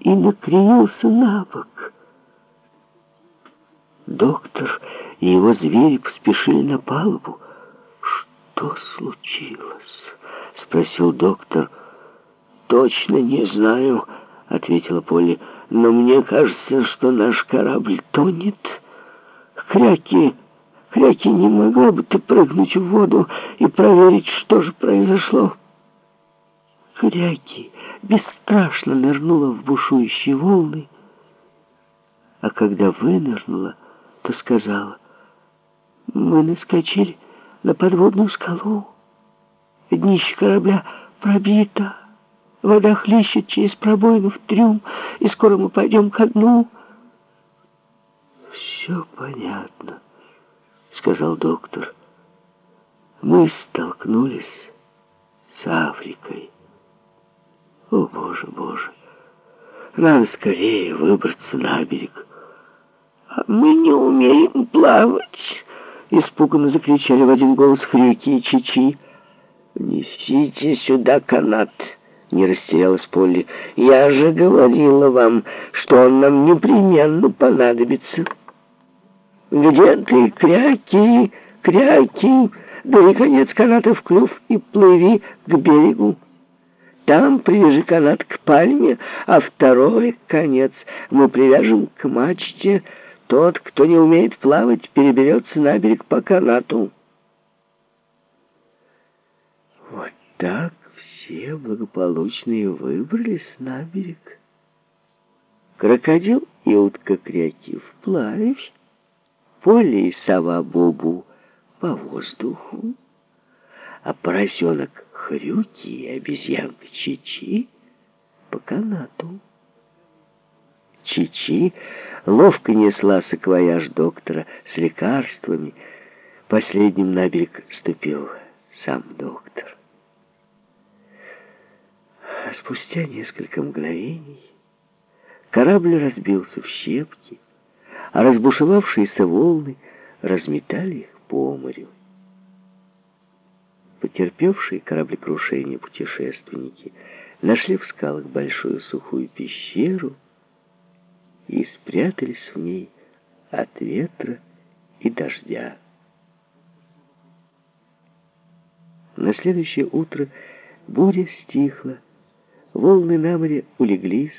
и накренился на бок. Доктор и его звери поспешили на палубу. «Что случилось?» — спросил доктор. «Точно не знаю», — ответила Полли. «Но мне кажется, что наш корабль тонет. Кряки, Кряки, не могла бы ты прыгнуть в воду и проверить, что же произошло?» Кряки бесстрашно нырнула в бушующие волны, а когда вынырнула, то сказала, «Мы наскочили на подводную скалу. Днище корабля пробито, вода хлещет через пробоину в трюм, и скоро мы пойдем ко дну». «Все понятно», — сказал доктор. «Мы столкнулись с Африкой». О, Боже, Боже! Надо скорее выбраться на берег. А мы не умеем плавать, испуганно закричали в один голос Хрюки и Чичи. Несите сюда канат, не растерялась Полли. Я же говорила вам, что он нам непременно понадобится. Где ты, кряки, кряки? Бери конец каната в клюв и плыви к берегу. Там привяжи канат к пальме, а второй конец мы привяжем к мачте. Тот, кто не умеет плавать, переберется на берег по канату. Вот так все благополучно и выбрались на берег. Крокодил и утка Кряки вплавь, поле и сова Бобу по воздуху, а поросенок Хрюки и обезьянка Чичи по канату. Чичи ловко несла саквояж доктора с лекарствами. Последним на берег ступил сам доктор. А спустя несколько мгновений корабль разбился в щепки, а разбушевавшиеся волны разметали их по морю. Потерпевшие кораблекрушение путешественники нашли в скалах большую сухую пещеру и спрятались в ней от ветра и дождя. На следующее утро буря стихла, волны на море улеглись,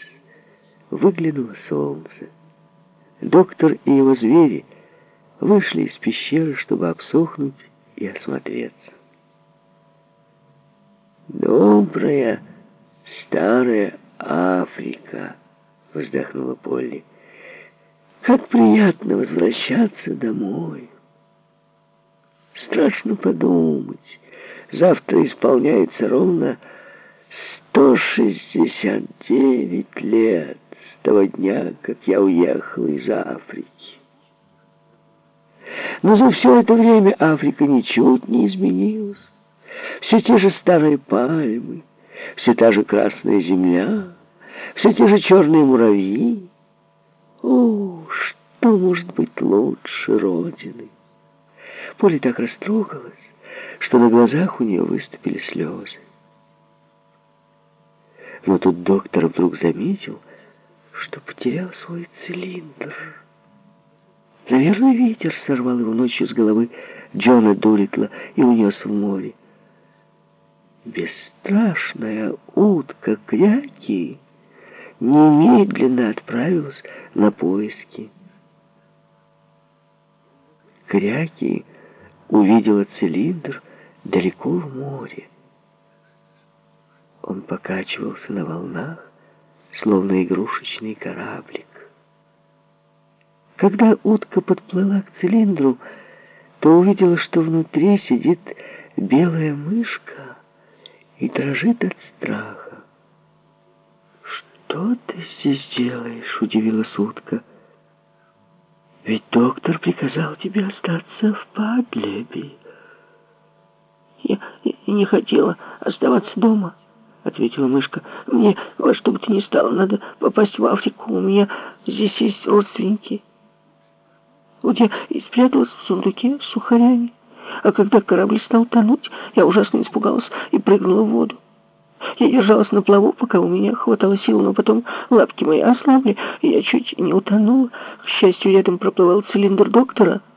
выглянуло солнце. Доктор и его звери вышли из пещеры, чтобы обсохнуть и осмотреться. «Добрая старая Африка!» — вздохнула Полли. «Как приятно возвращаться домой!» Страшно подумать. Завтра исполняется ровно 169 лет с того дня, как я уехал из Африки. Но за все это время Африка ничуть не изменилась. Все те же старые пальмы, все та же красная земля, все те же черные муравьи. О, что может быть лучше Родины? Поле так растрогалась, что на глазах у нее выступили слезы. Но тут доктор вдруг заметил, что потерял свой цилиндр. Наверное, ветер сорвал его ночью с головы Джона Дулитла и унес в море. Бесстрашная утка Кряки немедленно отправилась на поиски. Кряки увидела цилиндр далеко в море. Он покачивался на волнах, словно игрушечный кораблик. Когда утка подплыла к цилиндру, то увидела, что внутри сидит белая мышка и дрожит от страха. «Что ты здесь делаешь?» — удивилась утка. «Ведь доктор приказал тебе остаться в Падлебе». «Я, не хотела оставаться дома», — ответила мышка. «Мне во что бы то ни стало надо попасть в Африку. У меня здесь есть родственники». Вот я и спряталась в сундуке с сухарями. А когда корабль стал тонуть, я ужасно испугалась и прыгнула в воду. Я держалась на плаву, пока у меня хватало сил, но потом лапки мои ослабли, и я чуть не утонула. К счастью, рядом проплывал цилиндр доктора.